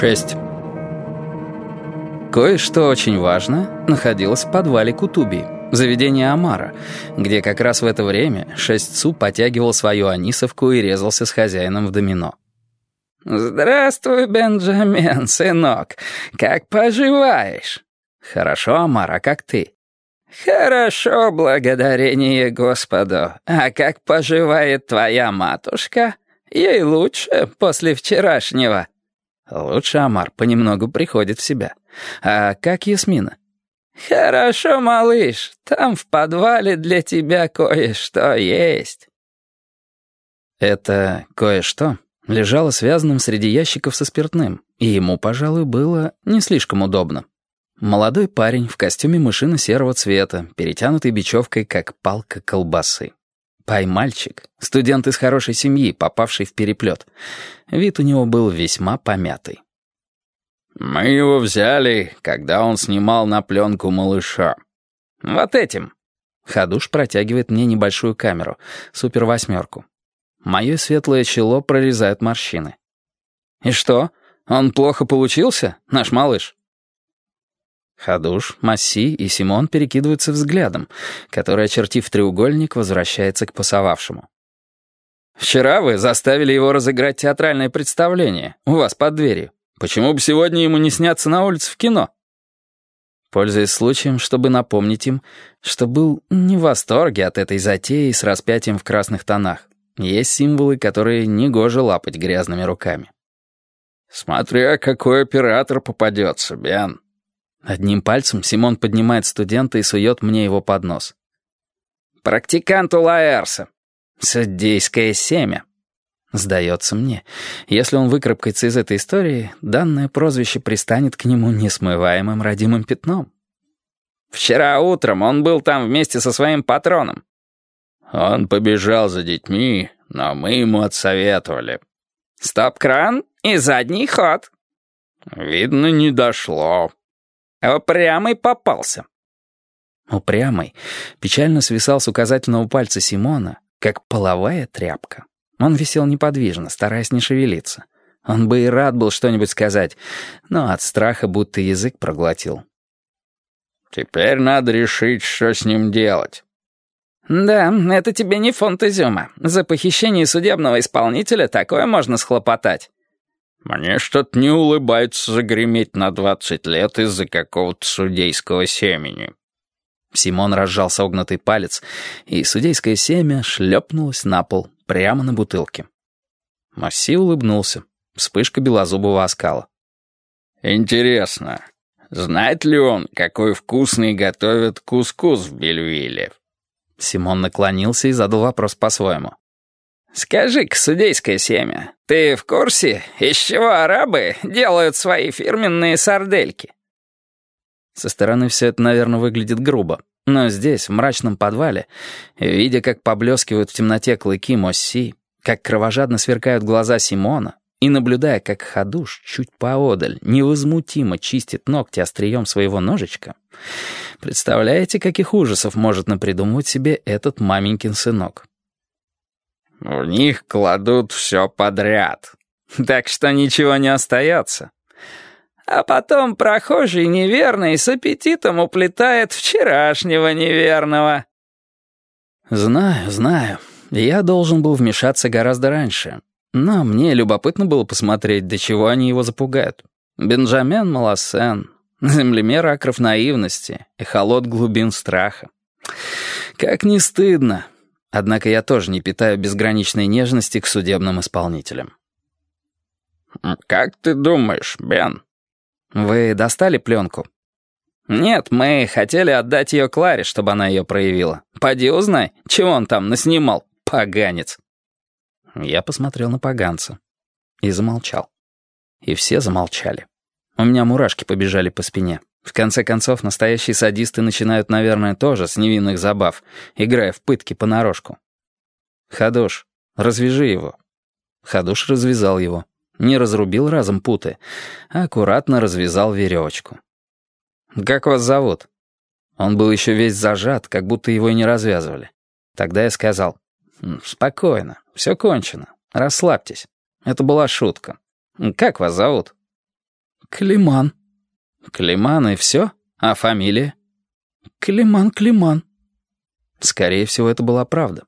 6. Кое-что очень важное находилось в подвале Кутуби, заведение Амара, где как раз в это время шесть Цу потягивал свою анисовку и резался с хозяином в домино. «Здравствуй, Бенджамин, сынок. Как поживаешь?» «Хорошо, Амар, а как ты?» «Хорошо, благодарение Господу. А как поживает твоя матушка? Ей лучше после вчерашнего». Лучше Амар понемногу приходит в себя. А как Ясмина? Хорошо, малыш, там в подвале для тебя кое-что есть. Это кое-что лежало связанным среди ящиков со спиртным, и ему, пожалуй, было не слишком удобно. Молодой парень в костюме мышины серого цвета, перетянутый бечевкой, как палка колбасы. Пай-мальчик, студент из хорошей семьи, попавший в переплет. Вид у него был весьма помятый. «Мы его взяли, когда он снимал на пленку малыша. Вот этим». Ходуш протягивает мне небольшую камеру, супер-восьмерку. Мое светлое чело прорезают морщины. «И что, он плохо получился, наш малыш?» Хадуш, Масси и Симон перекидываются взглядом, который, очертив треугольник, возвращается к пасовавшему. «Вчера вы заставили его разыграть театральное представление у вас под дверью. Почему бы сегодня ему не сняться на улице в кино?» Пользуясь случаем, чтобы напомнить им, что был не в восторге от этой затеи с распятием в красных тонах. Есть символы, которые негоже лапать грязными руками. «Смотря какой оператор попадется, Бен», Одним пальцем Симон поднимает студента и сует мне его под нос. «Практиканту Лаэрса. Судейское семя». Сдается мне, если он выкарабкается из этой истории, данное прозвище пристанет к нему несмываемым родимым пятном. «Вчера утром он был там вместе со своим патроном». «Он побежал за детьми, но мы ему отсоветовали». «Стоп-кран и задний ход». «Видно, не дошло». Упрямый попался. Упрямый печально свисал с указательного пальца Симона, как половая тряпка. Он висел неподвижно, стараясь не шевелиться. Он бы и рад был что-нибудь сказать, но от страха будто язык проглотил. «Теперь надо решить, что с ним делать». «Да, это тебе не фонд изюма. За похищение судебного исполнителя такое можно схлопотать». Мне что-то не улыбается загреметь на двадцать лет из-за какого-то судейского семени». Симон разжал согнутый палец, и судейское семя шлепнулось на пол, прямо на бутылке. Масси улыбнулся. Вспышка белозубого оскала. «Интересно, знает ли он, какой вкусный готовят кускус в Бельвилле?» Симон наклонился и задал вопрос по-своему. «Скажи-ка, судейское семя, ты в курсе, из чего арабы делают свои фирменные сардельки?» Со стороны все это, наверное, выглядит грубо. Но здесь, в мрачном подвале, видя, как поблескивают в темноте клыки Мосси, как кровожадно сверкают глаза Симона, и наблюдая, как Хадуш чуть поодаль невозмутимо чистит ногти острием своего ножичка, представляете, каких ужасов может напридумывать себе этот маменькин сынок? В них кладут все подряд. Так что ничего не остается. А потом прохожий неверный с аппетитом уплетает вчерашнего неверного. Знаю, знаю. Я должен был вмешаться гораздо раньше. Но мне любопытно было посмотреть, до чего они его запугают. Бенджамен Малассен, землемер акров наивности, и холод глубин страха. Как не стыдно. Однако я тоже не питаю безграничной нежности к судебным исполнителям. «Как ты думаешь, Бен?» «Вы достали пленку?» «Нет, мы хотели отдать ее Кларе, чтобы она ее проявила. Поди узнай, чего он там наснимал, поганец». Я посмотрел на поганца и замолчал. И все замолчали. У меня мурашки побежали по спине. В конце концов, настоящие садисты начинают, наверное, тоже с невинных забав, играя в пытки понарошку. «Хадош, развяжи его». Хадош развязал его. Не разрубил разом путы, а аккуратно развязал веревочку. «Как вас зовут?» Он был еще весь зажат, как будто его и не развязывали. Тогда я сказал, «Спокойно, все кончено, расслабьтесь. Это была шутка. Как вас зовут?» Климан. Климан и все? А фамилия? Климан Климан. Скорее всего, это была правда.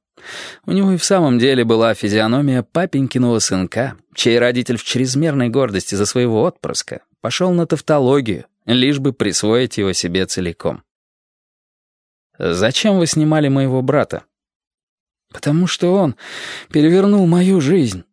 У него и в самом деле была физиономия папенькиного сынка, чей родитель в чрезмерной гордости за своего отпрыска пошел на тавтологию, лишь бы присвоить его себе целиком. «Зачем вы снимали моего брата?» «Потому что он перевернул мою жизнь».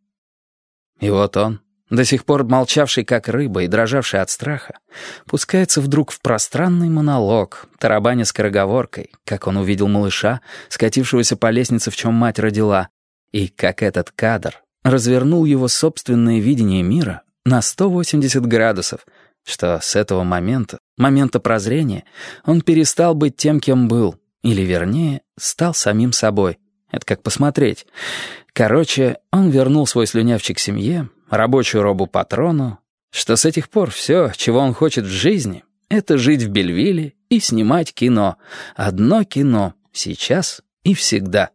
И вот он, до сих пор молчавший как рыба и дрожавший от страха, пускается вдруг в пространный монолог, тарабаня скороговоркой, как он увидел малыша, скатившегося по лестнице, в чем мать родила, и как этот кадр развернул его собственное видение мира на 180 градусов, что с этого момента, момента прозрения, он перестал быть тем, кем был, или, вернее, стал самим собой. Это как посмотреть. Короче, он вернул свой слюнявчик семье, рабочую робу патрону, что с этих пор все, чего он хочет в жизни, это жить в Бельвилле и снимать кино. Одно кино, сейчас и всегда.